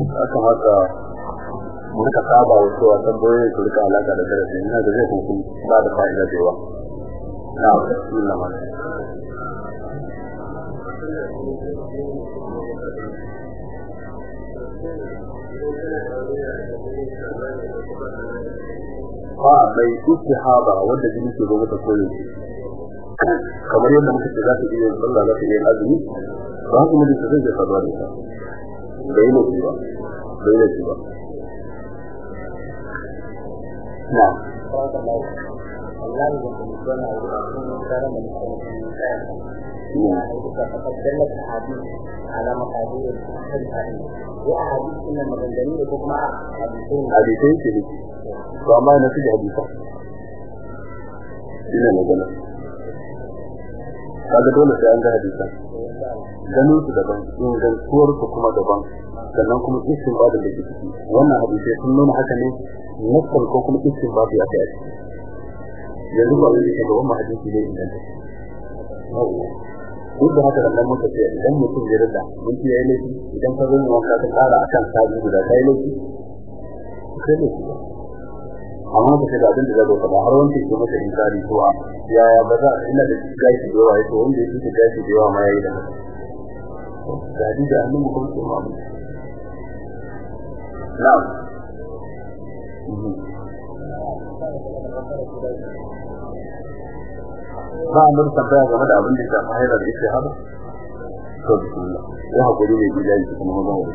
aka haka mu riƙa saba wa cewa tambayoyi su riƙa alaka da darasi. Ina da zai hukun ba da fa'ida da yawa. Na bismillah ma ba mai istihaba wanda jini ke zo mata koyo. Kamar yadda muka ce za ta iya sallah za ta iya azumi ba mu da zai ga saduwa da bai ne ba bai ne ba na والله يمكن أن يكون مقدارا من فقد دلت أحاديث على مقادير الحديث وأحاديث من المغنجلين يكون مع حديثين hadisai ce ne to amma na kaga dole sai an ga hadisa ganin su daban ingantuwar su kuma daban. Sannan kuma istin babu da ke ciki. Wannan hadisai sun nuna haka ne nasar ko kuma istin babu ya kai yanzu ba wani ke gaban hadisi ne inganta. Duk da haka nan muka ce idan mutum ya rada mun ci yayi laifi. Idan ka zo ne wanka ka tsara akan sabi guda kai laifi. Sai ne amma ce da abin da zai faɗa har wanda ke masa inkari to a yaya ba za ina da gashi da yawa to wanda yake da gashi da yawa ma yayi da da hadisi da annabi kuma ce ma na'am. Ba mun tambaya game da abin da ya haila da yake hada to ya haƙuri ne bilahi kuma magana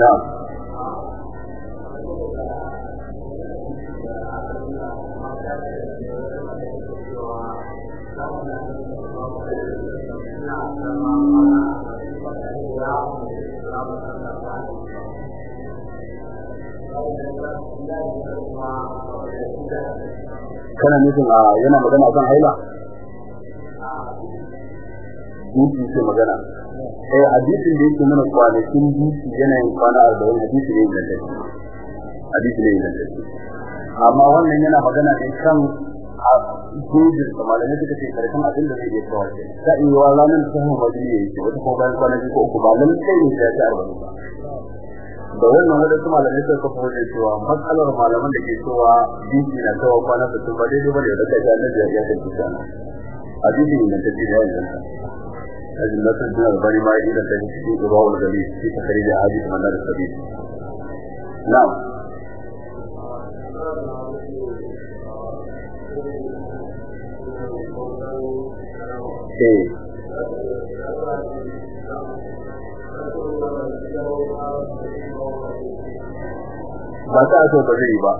na'am. Kana nufin a yana magana kan haila? Duki ce magana. Eh hadisin da yake mana kwanakin duki yana yin kwana arba'in hadisi ne da take hadisi ne da take amma wannan yana magana ne kan a jejin da malamai suka ce ƙarshen abin da zai iya kawo ce ta iya ranar da samun wajen ya yi wata kuma bayan kwana biyu ko uku ba. Sai ne ya ci arba'in ba. da wannan wadda kuma da nake kafa wuce cewa matsalar malaman da ke cewa biki na tawa kwana da tun ba daidai da kaga na da ya ta na a biki ne da take da yanzu a da sun da bari ma ida da shi da ba da gali shi ta kare da hadisi manna da sabbi na'am. Eh. Ba ta so ba zai ba.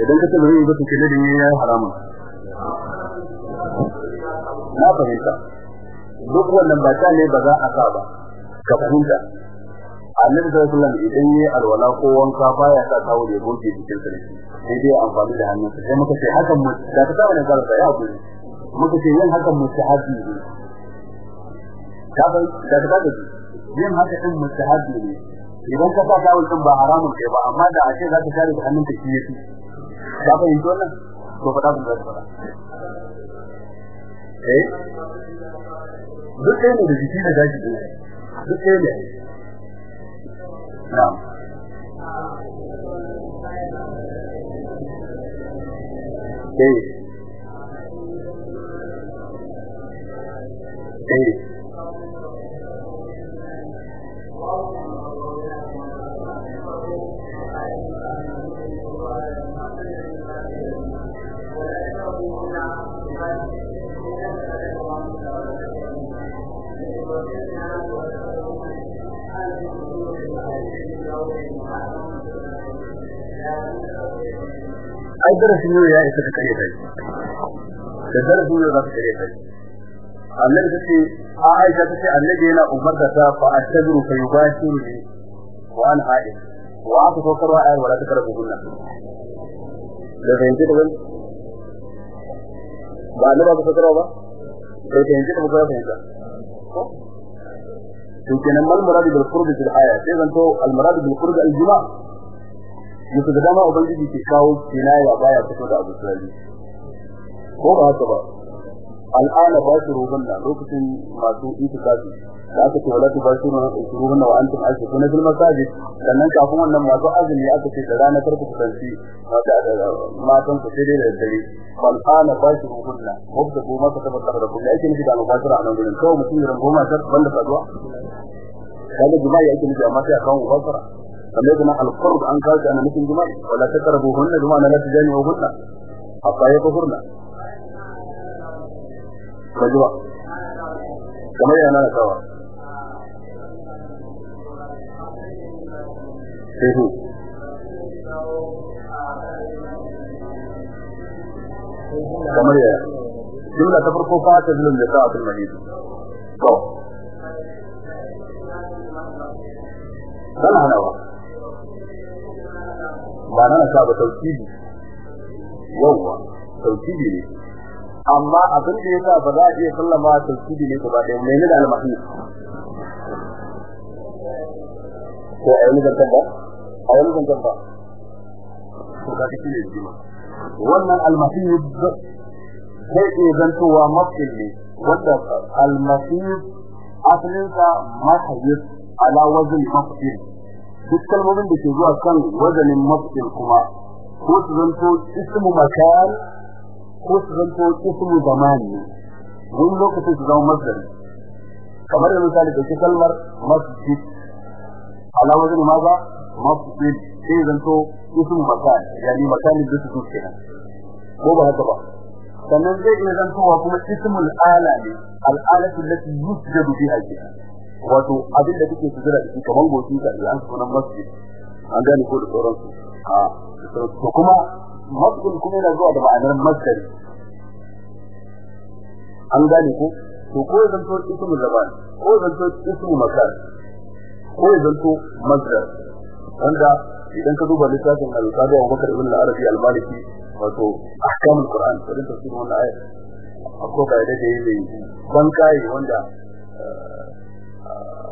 Idan ka tabbata ba to kene da yayi haramun. Na fahimta. Duk wannan ba ta ne ba za a sa ba. Ka fahimta. Annabi sallallahu alaihi wasallam idan yayi alwala ko wanka baya sa tawo da goge cikin sa sai dai amfani da hannunsa sai muka ce hakan mu da ta tawo ne ga ya haƙuri. Muka ce yin hakan mustahabi ne. Ka bai da ta da yin haka din mustahabi ne. Idan ka sa tawo din ba haramun kai ba amma da a ce za ka kare da hannunka shi yafi ka fahimta wannan? To fada kun da fada eh? Duk ɗaya ne da jiki da gashi ne duk ɗaya ne. Na'am. Eh. Eh. Ai darasin yau ya isa ka kare kai da darasin yau za ka kare kai annabi tace Aisha tace annabi yana umarta ta fa astabiru fa yubashiru ni wa an haid wa aka ko karwa ayar wala ta karbu gunna. Da fahimci da wani ba annabi ba ka karwa ba? Sai fahimci da ba fahimta. To kenan mal murad bil qurb fil aya sai zanto al murad bil qurb al jima' yake da dama ubangiji ke kawo kinaya baya fito da abu sai ko ba haka ba al'ana ba su ruhunna lokacin masu itikafi da aka ce wala ba su ruhunna wa antum aishuna fil masajid. Sannan kafin wannan masu azumi aka ce da rana karku kusanci matan ku sai da dare al'ana ba su ruhunna wanda ko maka tabbata da kuma yake nufi da mubashara a nan gurin. Kawai mutum ya rango matar banda saduwa. Kaga jima'i yake nufi amma sai a kawo mubashara. فليكن القرب عن كاك أنا مثل جمال ولا تتربوا هن جمال لا تجاني وغنى حتى يكفرنا مجوى كما يأنا نتوى سيهو كما يأنا جملة تفرقوا فاتة جلن لساعة المجيد طو بل هنوى ba na sa ba tauhidi yawa tauhidi ne amma abin da yasa ba za a iya sallama tauhidi ne gaba ɗaya mai da almahi ko a yi zantan ba a wani zantan ba to ka kike ne jima wannan almahi zai iya zantowa mafil ne wanda almahi asalinsa mahayis ala wazin mafil duk kalmomin da ke zuwa kan wazanin mafil kuma ko su zanto ismu makan ko su zanto ismu zamani wani lokacin su zama masdari kamar da misali da kalmar masjid. Ala wajen maza masjid. Sai zanto ismu makan yani makanin da su kenan ko ba haka ba? Sannan zai iya zantowa kuma ismul ala ne al'alatu allati yusjadu biha kenan. Wato abin da kake sujada da shi kamar goshi da an sunan masjid an gane ko da sauransu. A to kuma masjid kuma yana zuwa da ma'anar masdari an gane ko? To ko zan to ismu zaman ko zan to ismu makan ko zan to masdar wanda idan ka duba littafin al-Qadi Abu Bakar ibn al-Arabi al-Maliki wato ahkamul Qur'an da tafsirin wannan ayat. Akwai ga da yayi ban kai wanda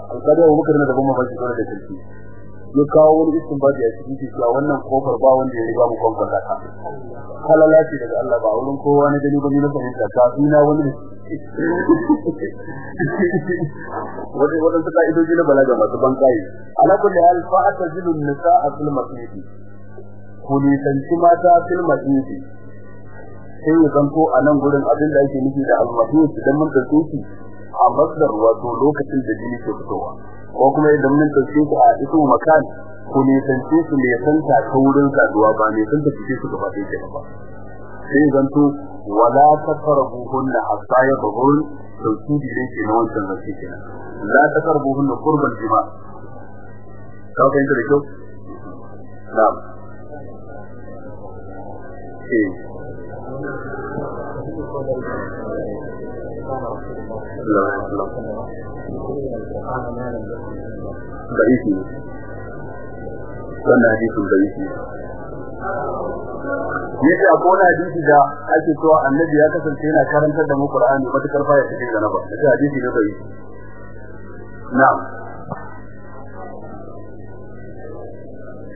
al-Qadi Abu Bakar da kuma bashi da kirki ya kawo wani istinbadi a cikin cewa wannan ƙofar ba wanda ya riga mu ƙofar ta. Halala ce daga Allah ba wurin kowa na gani ba ni na fahimta ta ina wani wani wadan suka idoji na balaga masu ban kai ala kulli hal fa atazilu nisaa fil masjid. Ku ne tanci mata fil masjid. Sai ya zanto a nan gurin abin da ake nufi da al-masjid idan mun shi a masdar wato lokacin da jini ke fitowa. Ko kuma idan mun ɗauke shi a ismu makan ku ne tanci su ne santa ta wurin saduwa ba ne santa fice su gaba ɗaya ba. Sai zanto wala taqrabuhunna hatta yadhhurun tawkidi ne ke wancan zance kenan. La taqrabuhunna qurbal jima. Ka ga inda kyau? Na'am. Eh. sallallahu alaihi a kona hadisi da ake cewa annabi ya kasance yana karantar da mu Qur'ani matakar fa ya cikin ganaba da hadisi da bai na'am.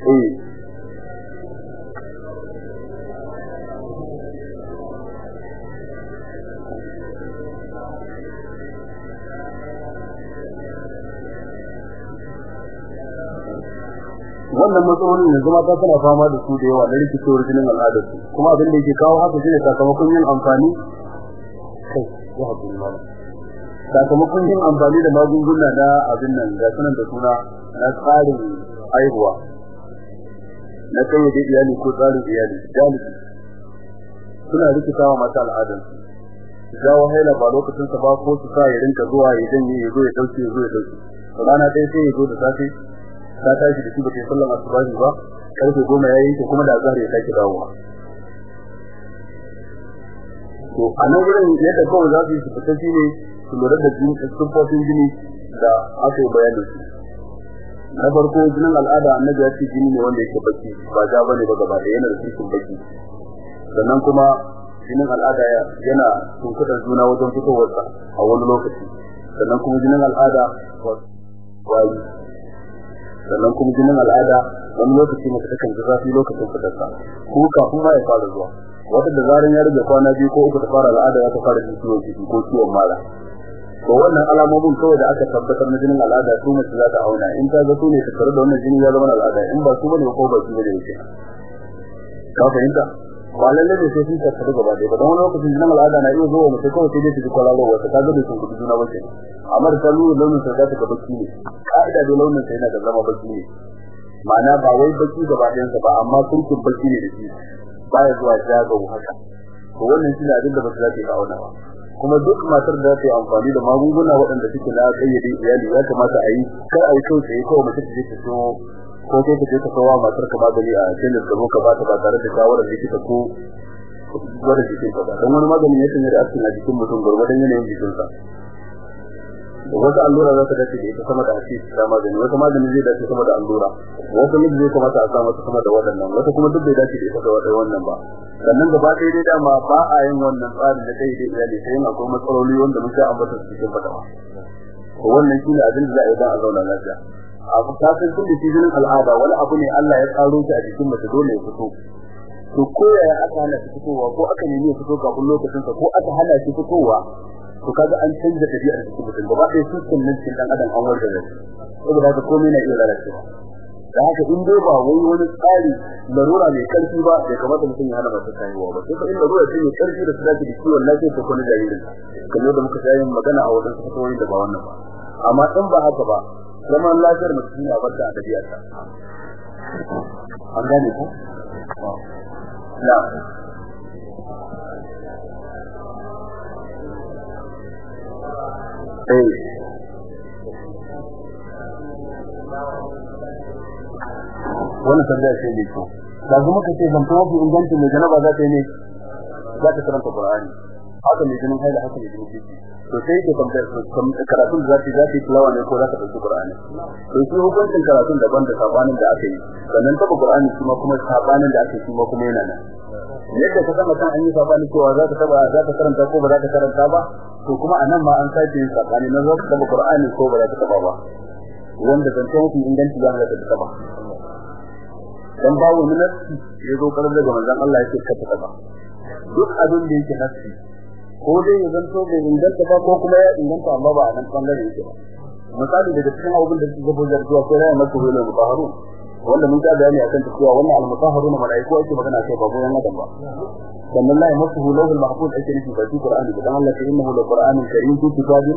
Eh. Wannan matsalolin yanzu mata suna fama da su da yawa da rikicewar jinin al'adar su. Kuma abin da yake kawo haka shine sakamakon yin amfani sakamakon yin amfani da magunguna na abin nan ga sanan da suna na tsarin haihuwa. Na kai da iyali ko tsarin iyali. Galibi suna rikitawa mata al'adar su. Jawo haila ba lokacin sa ba ko su sa ya rinka zuwa ya janye ya zo ya ɗauke ya zo ya ɗauke rana ɗaya sai ya zo da safe ta tashi da shi ba kai sallan asubahi ba ƙarfe goma ya yi kuma da azhar ya sake dawowa. To a nan wurin yadda kawai za su fita shi ne su lura da jini siffofin jini da aka yi bayanin na farko jinin al'ada annabi ya ce jini ne wanda yake baki ba ja ba ne ba gaba da yana da cikin baki. Sannan kuma jinin al'ada yana tunkudar juna wajen fitowarsa a wani lokaci. Sannan kuma jinin al'ada wayi. Sannan kuma jinin al'ada wani lokaci mace takan ji zafi lokacin fitarsa. Ko kafin ma ya fara zuwa. Wata da zaran ya rage kwana biyu ko uku ta fara al'ada ya ta fara jin ciwon ciki ko ciwon mara. To wannan alamomin kawai da aka tabbatar na jinin al'ada su mace za ta auna. In ta ga su ne tattare da wannan jini ya zama al'ada. In ba su ba ne ko ba su ba ne yake ka fahimta? Ba lalle ne sai tattare gaba ɗaya ba don wani lokacin jinin al'ada na iya zuwa mace kawai sai dai ji kwalalo wata ta ga da sun kudu juna bace amma da nuna launin sa za baki ne. Ka'ida da launin sa yana da zama baki ne. Ma'ana ba wai baki gaba ɗayansa ba amma turkin baki ne da zuwa haka. To wannan shi ne abin da ba za yi auna ba. Kuma duk matar da ta yi amfani da magunguna waɗanda suke na kayyade iyali ya kamata a yi kar a yi kawai sai kawai mace ta je ta so ko kai ta je ta kawo matar ka magani a cikin da ka ba ta ba tare da shawarar likita ko gwada jikin ka ba. Don wani magani ya sanya da askin a jikin mutum gwargwadon yanayin jikinsa. Wata allura za ta dace da ita sama da hadisi da magani. Wata magani zai dace sama da allura. Wata miji zai kamata a sa mata sama da waɗannan. Wata kuma duk bai dace da ita da wannan ba. Sannan gaba ɗaya dai dama ba a yin wannan tsarin da kai dai iyali sai yin akwai matsaloli wanda mun ambata su cikin fatawa. Wannan shine abin da za a yi dan a zauna lafiya. Abu ta san tun da shi jinin al'ada wani abu ne Allah ya tsaro shi a jikin mace dole ya fito. To ko ya aka hana shi fitowa ko aka nemi ya fito kafin lokacin sa ko aka hana shi fitowa to kaga an canza tabi'ar jikin mutum. Gaba ɗaya sun nan cikin dan adam an warda shi. Saboda haka komai na iya lalacewa. Da haka in dai ba wai wani tsari larura mai ƙarfi ba bai kamata mutum ya hana masu kayuwa ba. Sai in larura ce mai ƙarfi da su dace da kiwon lafiya ta ƙone jaririn. Kamar yadda muka shayin magana a wajen fatoyin da ba wannan ba. Amma in ba haka ba zaman lafiyar mutum ya barta a ɗabi'arsa an gane ko na. Eh. Wannan tambaya ce mai kyau. Da kuma kace ban tawo ingancin mai janaba za ta yi ne? Za ta karanta Qur'ani. Haka mai jinin haila haka mai jinin jiki to sai ke tambayar karatun da za ta za ta tilawa ne ko za ta ɗauki Qur'ani? To shi hukuncin karatun daban da sabanin da aka yi. Sannan taba Qur'ani kuma kuma sabanin da aka kuma kuma yana nan. Yadda ka san kan an yi saɓani cewa za ka taba za ka karanta ko ba za ka karanta ba? To kuma a nan ma an sake yin saɓani na za ka taba Qur'ani ko ba za ka taba ba. Wanda zance mafi inganci ya halatta ta taba dan ba wani nafsi ya zo karar daga manzon Allah yake ka taba duk abin da yake nafsi ko dai ya zanto bai inganta ba ko kuma ya inganta amma ba nan ɓangare yake ba. Misali daga cikin abubuwan da suke gabo da zuwa ko rayuwar masu hulu mutaharu wanda mun ga bayani akan cewa wannan al-mutaharuna malaiku ake magana kai ba goyen adam ba. Sannan la yamassuhu lawhul mahfuz ake nufi ba shi qur'ani ba dan Allah ta innahu la qur'anun karim fi kitabin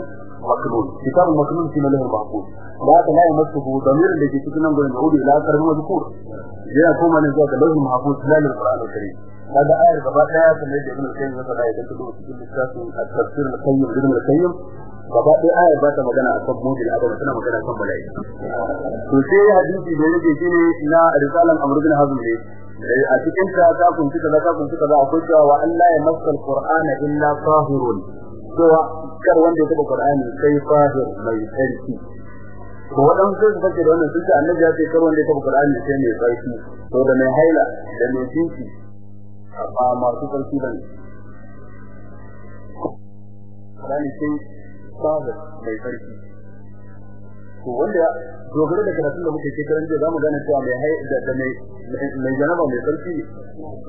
maknun kitabun maknun fi lawhul mahfuz ba ta la yamassuhu damirin da ke cikin nan gurin da ila akar mazkur yana koma ne zuwa ga lawhul mahfuz la lil qur'anul karim kaga ayar gaba ɗaya kamar da ibn al-qayyim ya faɗa ka duba cikin littafin at-tafsir al-qayyim ibn al-qayyim gaba ɗaya ayar ba ta magana a kan mujin adam tana magana kan mala'ika to sai hadisi da yake shine na risalan amr bin ne a cikin ta ta kunci kaza ta kaza akwai cewa wa Allah ya masa al-qur'ana illa tahirun cewa kar wanda ya taba qur'ani sai fahir mai tsarki. To sai su fake da wannan annabi ya ce kar wanda ya taba qur'ani sai mai tsarki. Da mai haila da mai ba masu tsarki qur'ani sai fahir mai tsarki. To wanda dogara da karatun da muke shekaran jiya za mu gane cewa mai hai da mai mai janaba mai sarki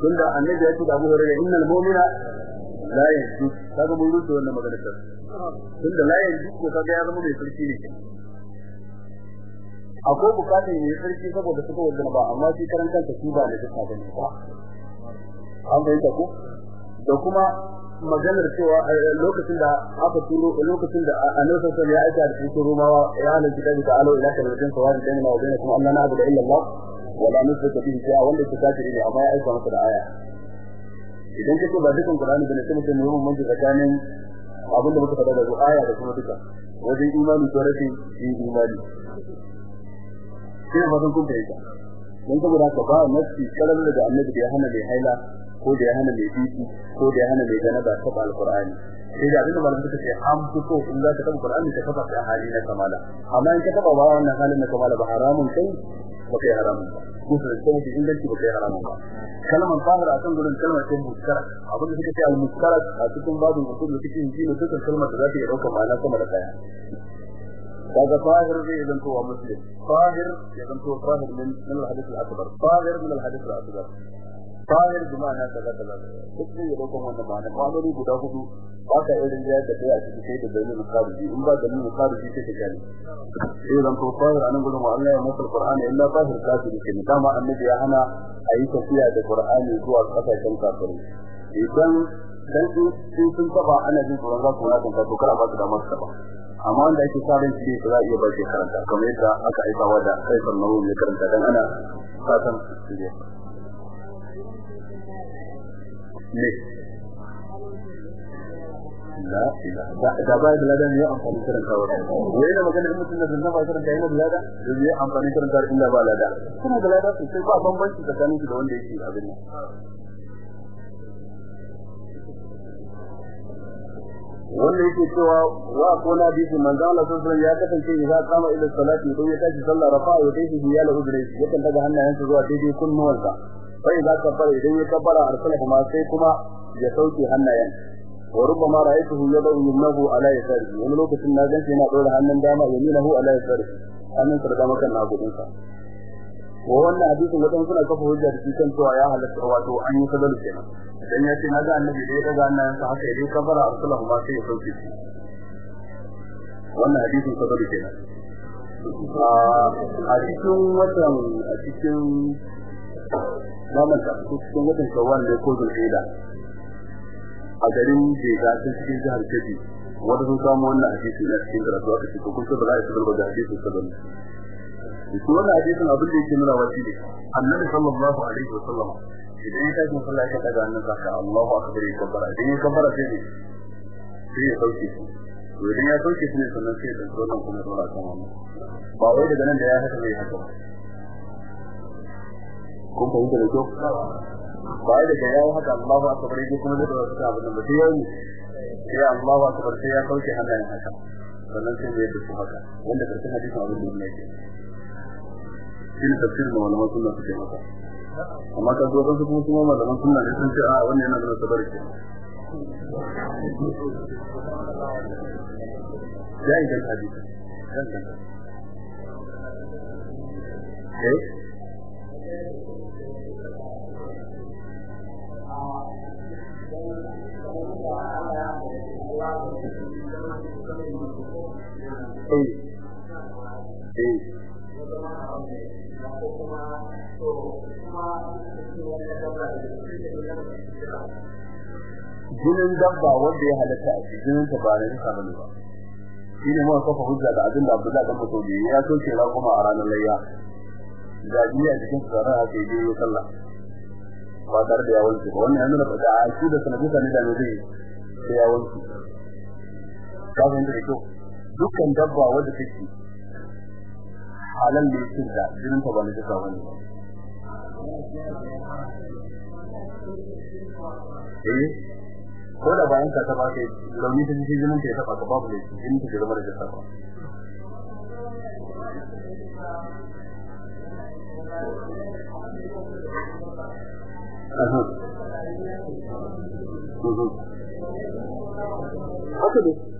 tunda annabi ya ce da Abu Hurairah innal mu'mina la yanzu kaga mun rubuta wannan magana ta. Tunda la yanzu ko kaga ya zama mai sarki ne akwai bukatun mai sarki saboda suka wajen ba amma shi karan kanta shi ba da duka ba ne ba. An bayyana ko? Da kuma maganar cewa lokacin da aka turo lokacin da annabi wasallam ya aika da cikin rumawa ya halin kitabi ta alo ila kalimatin sawari da na wajen kuma Allah na abu da illa Allah wala nusrika bihi shay'a wanda ke kafiri ne amma ya aika masa da aya idan kace ba dukan Qur'ani bane sai mutum ne mun tsakanin abin da muka faɗa da aya da kuma duka wajen imani ko rashin imani sai fatan kun fahimta dan saboda haka ba nafsi kalam da annabi da ya hana mai haila ko da ya hana mai biki ko da ya hana mai janaba ta alqur'ani. Sai da abin da malamin suka ce fito in za ka tabbata qur'ani ka tabbata a hali na kamala. Amma in ka taba ba wannan halin na kamala ba haramun kai ba kai haramun ba. Kusa da kuma inganci ba kai haramun ba. Kalmar fahira akan gurin kalmar ce muskara abin da suka ce al-muskara a cikin babin usul da cikin jini dukkan kalmar da za ta iya ɗauka ma'ana sama da ɗaya kaga fahir zai zanto wa muslim. Fahir ya zanto fahir min min al-hadith al-akbar. Fahir min al-hadith bi ma'ana kaza kaza. Duk ne kuma wannan ma'ana ma'anoni guda huɗu. Ba ka irin ya da kai a cikin sai da dalilin khariji in ba dalilin khariji sai ka gani sai zanto fahir a nan gurin Allah ya masa Qur'ani illa fahir kafiri kenan. Dama annabi ya hana a yi tafiya da Qur'ani zuwa ƙasashen kafirai. Idan dan in sun taba ana jin tsoron za su wani kan to kar a ba su damar su taba. Amma wanda ake sa ran shi za a iya ba karanta kamar yadda aka aika wa da sai sannan ya karanta dan ana fatan su ne ne la da ba da ladan ya amfani karanta wa wai da magana mutum da zanna ba karanta yana da da ya amfani karanta inda ba lada kuma da lada sosai ba bambanci tsakanin da wanda yake abin nan wanda yake cewa wa ko na bi manzo Allah sallallahu ya kasance idan kama ila salati idan ya tashi sallah rafa'a ya tashi ya lahu bi yakan daga hannayensa zuwa daidai kunnuwansa sai za ka fara idan ya kabbara arsala kuma sai kuma ya sauke hannayen. Wa rubbama ra'aytuhu yad'u yumnahu ala yasarihi. Wani lokacin na gan shi yana dora hannun dama yaminahu ala yasarihi. Hannun sa da dama kan nagudin sa. Wa wannan hadisin wadan suna kafa hujja da cikin cewa ya halatta wato an yi sadalu kenan. Dan ya ce na ga annabi da ya daga annan sa haka idan kabara arsalahu ma sai ya sauke shi. Wannan hadisin sadalu kenan. A cikin watan a cikin zaman ta cikin watan shawwal ne ko zulhijja? A garin Jega ta cikin jihar Kebbi wanda sun samu wannan hadisi na cikin karatu aka ce kun ba za a yi da hadisin sadalu shi wannan hadisin abin da yake nuna wasi ne annabi sallallahu alaihi wasallam idan ya tashi sallah ya daga hannun saka Allahu akbar ya kabbara. Idan ya kabbara sai ne sai ya sauke shi. Idan ya sauke shi ne sannan sai ya wannan kuma wannan. Ba wai daga nan da ya haka zai haka kun fahimta da kyau? Ba wai daga ya haka Allahu akbar ya kuma dora kan abin da sai ya yi sai Allahu akbar sai ya sauke hannayen haka. Sannan sai ya ɗauki haka. Wanda ƙarshen hadisin abin da yake. Shi ne tafsirin da malaman sunna suke masa. Amma ka zo wasu kuma kuma malaman sunna ne sun ce a wannan yana da sabar ke ya yi da hadisi eh? Eh. Jinin dabba wanda ya halatta a jinin ta ba nisa ba ne ba. Shi ne mawa kafa hujja da abin da Abdullahi dan Masudi ya kuma a ranar layya. Da biya cikin tsara haka yi ya sallah. Ba tare da yawon ba. Wannan yana da da shi da sanadu ne da ne zai yawon ka inda kyau. Dukkan dabba wanda take halal ne cin da jinin ta ba ba ne ba. Eh ko da bayan ka taba kai launi ta cikin jinin ta taba ka babu ne jinin ta zama da jasa ba. Haka ne.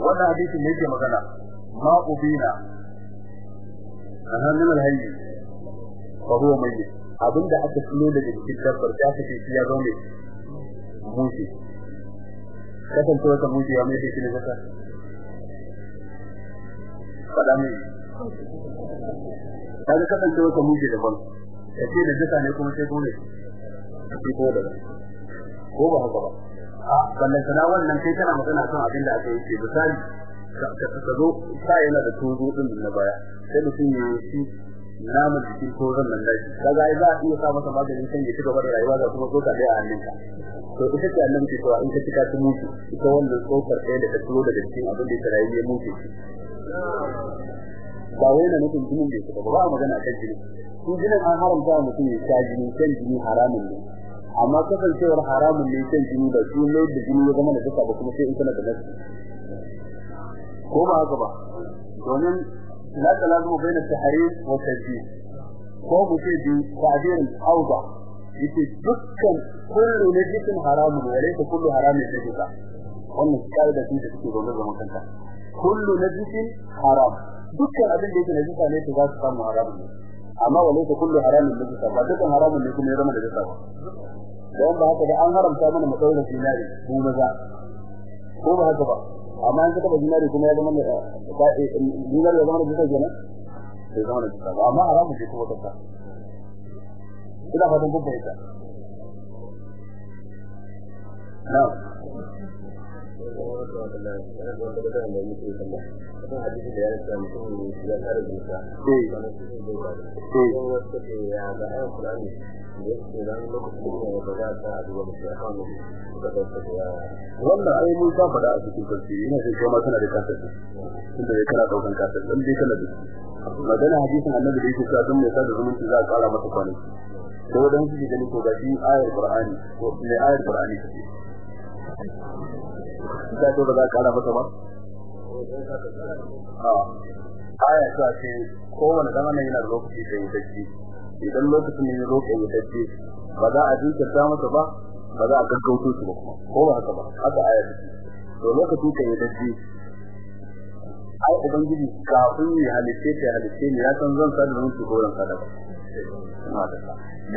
Wannan hadisi ne yake magana ma ubina a hannun alhaji fa huwa mayyit abinda aka tuno daga cikin dabbar da aka ce ya zo ne mushi kasance wata mushi ya mai da shi zaka fada mai kaga kasance wata mushi daban kace da jaka ne kuma sai shi ko ba haka ba ballan sana wannan kai kana magana kan abin da aka yi ce misali ka zo sa yana da tozo din na baya sai mutum ya yi naman jikin tozon nan da kaga ai za a iya sa masa maganin kan ya ci gaba da rayuwa da kuma tsota da hannunka. To ita ce annabi cewa in ka cika ta mutu ita wannan tsokar ɗaya da ta tsoro daga cikin abin da ya rayu ya mutu. Ba wai na nufin jinin da ya ba a magana kan jini. Jinin an haramta mutum ya sha jini kan jini haramun ne. amma kasancewar haramun ne kan jini da shi ne da jini ya zama da kasa ba kuma sai in kana da nasi. Ko ba haka ba? Domin la talazu bayna tahrim wa tajbir ko mu ce bi ta'bir al-awda ya ce dukkan kullu najisin haramun wa laysa kullu haramin najisa wannan kai da shi da take gobe zaman kanta. Kullu najisin haram. Dukkan abin da yake najisa ne to za su samu haramun amma walaysa kullu haramin najisa ba dukkan haramun ne kuma ya zama najisa ba. Don ba haka da an haramta mana mu daura dinari mu maza. Ko ba haka ba? Amma an taba dinari kuma ya zama dinari ya zama najisa kenan? Sai zama najisa ba amma haramun ne kuma kasa ina fatan kun fahimta. Na'am. Wannan ai mun sa fada a cikin tafsiri ina sai kuma kana da ƙasar tunda ya kana ɗaukan ƙasar dan dai kana da magana hadisin annabi da yake cewa don mai sada zumunci za a kara masa kwanaki? Ko dan shi gani ko gashi ayar qur'ani ko ne ayar qur'ani da to da kara masa ba? Aya ta ce kowane dan nan yana lokaci da yake idan lokacin ne lokacin da yake ba za a dinka ta masa ba ba za a gaggauto shi ba kuma. Ko ba haka ba? Haka aya ta to lokaci da yake ai ubangiji kafin ya halice ta halice ne ya san zan sa da mutu ko ran sadaka.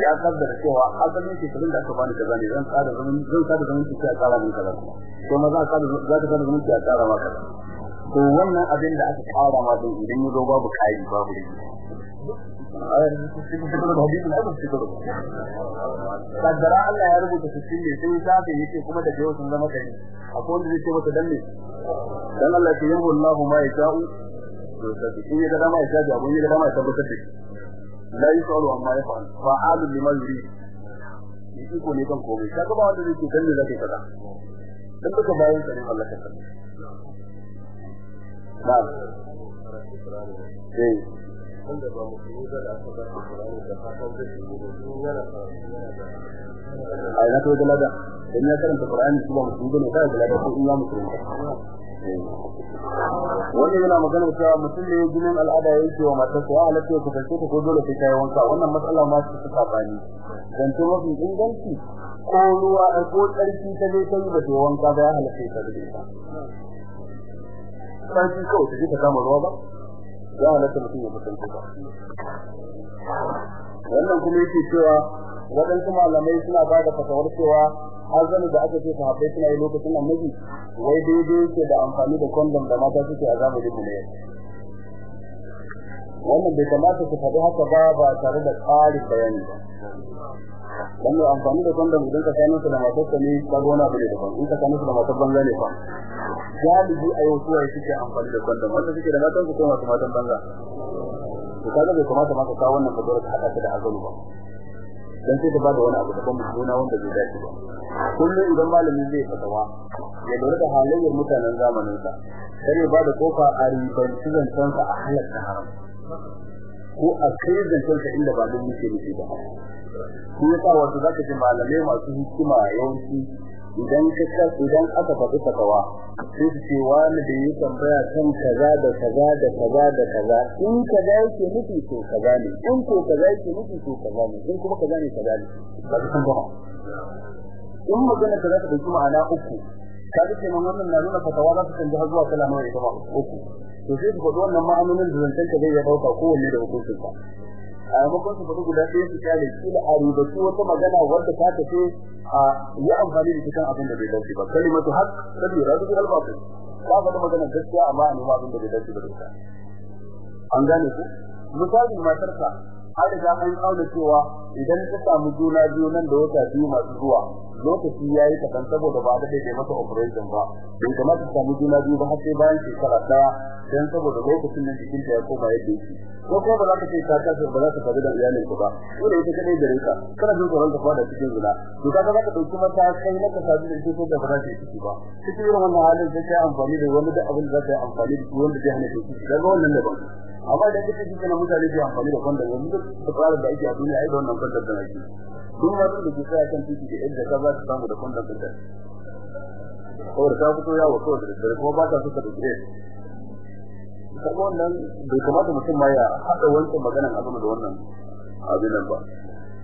Ya kaddara cewa asalin shi kuɗin da aka bani kaza ne zan tsara zaman zan tsara zaman shi a tsara min kaza. Kuma za ka za ka tsara zaman shi a tsara maka. To wannan abin da aka tsara ma din idan ya zo babu kai babu ne da kaddara Allah ya rubuta cikin ne sai ya ce yake kuma da yau sun zama kai akwai wanda zai ce mata dan dan Allah ya yi wallahu ma yasha'u to sai in ya ga dama ya shaji abun ya ga dama ya tabbatar da shi. La yusalu amma yaf'al fa'alu lima yurid yake ko ne kan komai kaga ba wanda zai dan ne zaka kaza dan duka bayan sa ne Allah ka sani na'am eh wanda ba aka ba Qur'ani da fatan da shi ne yana ai na to da dan ya karanta kuma kai da ko in wannan yana magana cewa mutum ne jinin al'ada yake wa matar sa halatta ku kace ta ko dole sai kai wanka. Wannan matsala ma su suka bani dan to mafi inganci ko ruwa ko tsarki ta dai sai ba ta wanka ba ya halatta ta da ita. Tsarki ko ta ta kama ruwa ba. Ya halatta mutum ya wannan kuma yake cewa waɗansu malamai suna ba da fatawar cewa azali da aka ce sahabbai suna yi lokacin annabi wai daidai yake da amfani da kondom da mata suke a zamanin mu ne wannan bai kamata su faɗi haka ba ba tare da ƙarin bayani ba. Dan mai amfani da kondom idan ka sanin su da matar ka ne ka gona ba ne da in ka sanin su da matar banza ne fa. Galibi a yau suwaye suke amfani da kondom wanda suke da matan ko masu matan banza? To kaga bai kamata ma ka kawo wannan fadar ka hada ta da azalu ba. Dan sai ta ba da wani abu daban mummuna wanda bai dace ba. Kullum idan malami zai fatawa ya lura da halayyar mutanen zamanin sa sai ya ba da ƙofa a riban sa a halatta haram. Ko a kai zancen sa inda ba don yake nufi ba. Ko yasa wato zaka ji malamai masu hikima yawanci idan ka idan aka faɗi fatawa sai su ce wani da yi tambaya kan kaza da kaza da kaza da kaza in kaza yake nufi to kaza ne in ko kaza yake nufi to kaza ne in kuma kaza ne kaza ne. Ba ka san ba. In magana kaza ta ɗauki ma'ana uku kaga kenan wannan na nuna fatawa za ta canza zuwa kala nawa ita ba uku. To sai su faɗi wannan ma'anonin da zancen ka zai ya ɗauka kowanne da hukuncin sa a maimakon su faɗi guda ɗaya su ƙyale kila a rubutu wata magana wadda ta tafi a yi amfani da cikin abin da bai dace ba. Kalimatu haq sabi radu al batil ba ga magana gaskiya amma a nemi abin da bai dace ba da an gane ku? Misali matarka har da an auna cewa idan ta samu juna biyu nan da wata biyu masu zuwa lokaci yayi kadan saboda ba da dai mata operation ba. Bai kamata ta samu juna biyu ba har sai bayan shekara ɗaya dan saboda lokacin nan jikin ta ya koma yadda yake. Ko kuma ba za ka ce ta ta ba za ka tafi da iyalin ku ba ko da ita kadai gare ka kana jin tsoron ka fada cikin zina. To kaga za ka ɗauki mata kai na ka sabu da ita ko da ba za ta yi ciki ba. Cikin wannan halin sai ka amfani da wani da abin da za ka yi amfani da shi wanda zai hana ka ciki. Daga wannan da ba amma da kake cikin mutane da amfani da kwanda yanzu duk tsarin da ake a duniya ai da wannan kwanda da ake duk wanda da ke tsaya kan titi da yadda ka za ta samu da kwanda din da saboda ta fito yawo ko da dare kuma ba ta so ta dake kuma wannan bai kamata mutum ma ya hada wancan maganan azumi da wannan abin nan ba.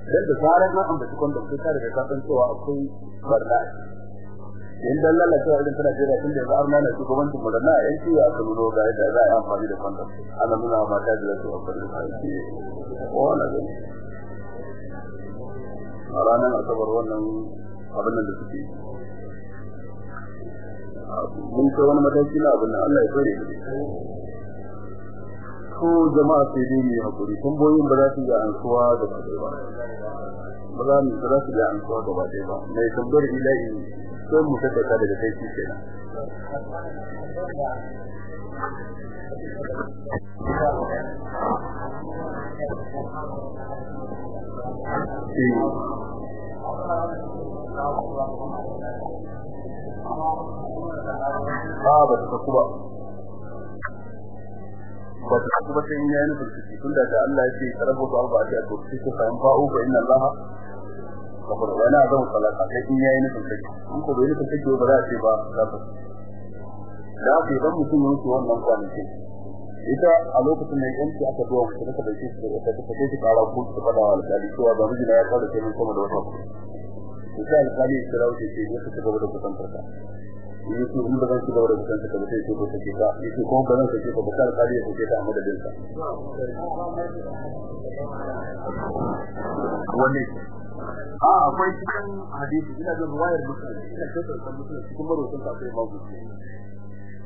Dan da zarar na ambaci kwanda sai ka daga ka san cewa akwai barna in dan lalacewa irin tana jira tun da har mana shugabancin mu da na yan ciwo aka nuno ga yadda za a yi amfani da kwandon. Ana nuna mata da su amfani da aiki wala da a ranar asabar wannan abin da suke mun kai wani mataki na abin Allah ya fare mu. Ko jama'a sai dai mu haƙuri. Tamboyin ba za su ga ansuwa da ba. Ba za su ga ansuwa da ba ba. Mai tambayar ilahi sai mu tabbata daga kai shi kenan. Ah, ba ta kuma ba. Ta kuma sai in yayin da ciki tunda da Allah yake karabu ba ba ta ko sai ka san fa'u ba inna Allah kafar wala zan salata sai in yayin da ciki in ko bai ciki ba za a ce ba za ta da mutum ne ko wannan kwanaki ita a lokacin da yanki aka zuwa mutum da bai shi da ta ta ce kara ko ta fada wa alƙali cewa ga mijina ya fara sai sama da wata sai alƙali ya kira wuce ce ta gaba da kusantar ka. Yake in ba zan ci gaba da kusanta ka sai ko take ka. Yake ko ba zan sake ka ba kar kare ya sake ta a madadin sa a akwai cikin hadisi ina da ruwayar muslim ina da san muslim cikin marwayin ka akwai babu.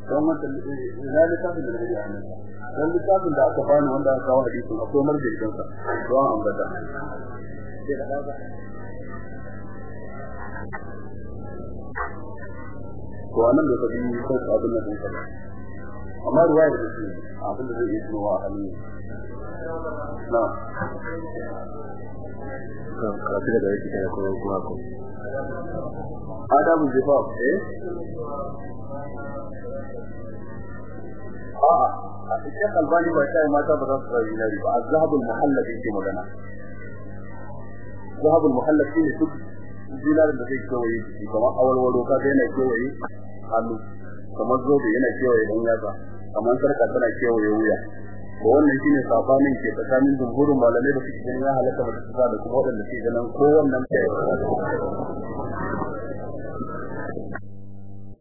Don wannan ina da kafin da ya yi dan littafin da aka bani wanda aka kawo hadisin akwai marjin sa don ambata. To a nan da kadi ko abin din ba. Amma ruwaya da shi abin da zai yi tunawa a halin na. Kan kafi da yake ko? Kuma eh? A a albani ba sai mata ba za su rayu na riba azhabul muhallab yake magana. Zahabul muhallab shine duk dinarin da zai kewaye shi kamar awalwalo ka ga yana kewaye hannu kamar zobe yana kewaye dan yatsa kamar sarka tana kewaye wuya. Ko wannan shine sabanin ke tsakanin jumhurin malamai da suke ganin halaka mata da kuma wadanda suke ganin ko wannan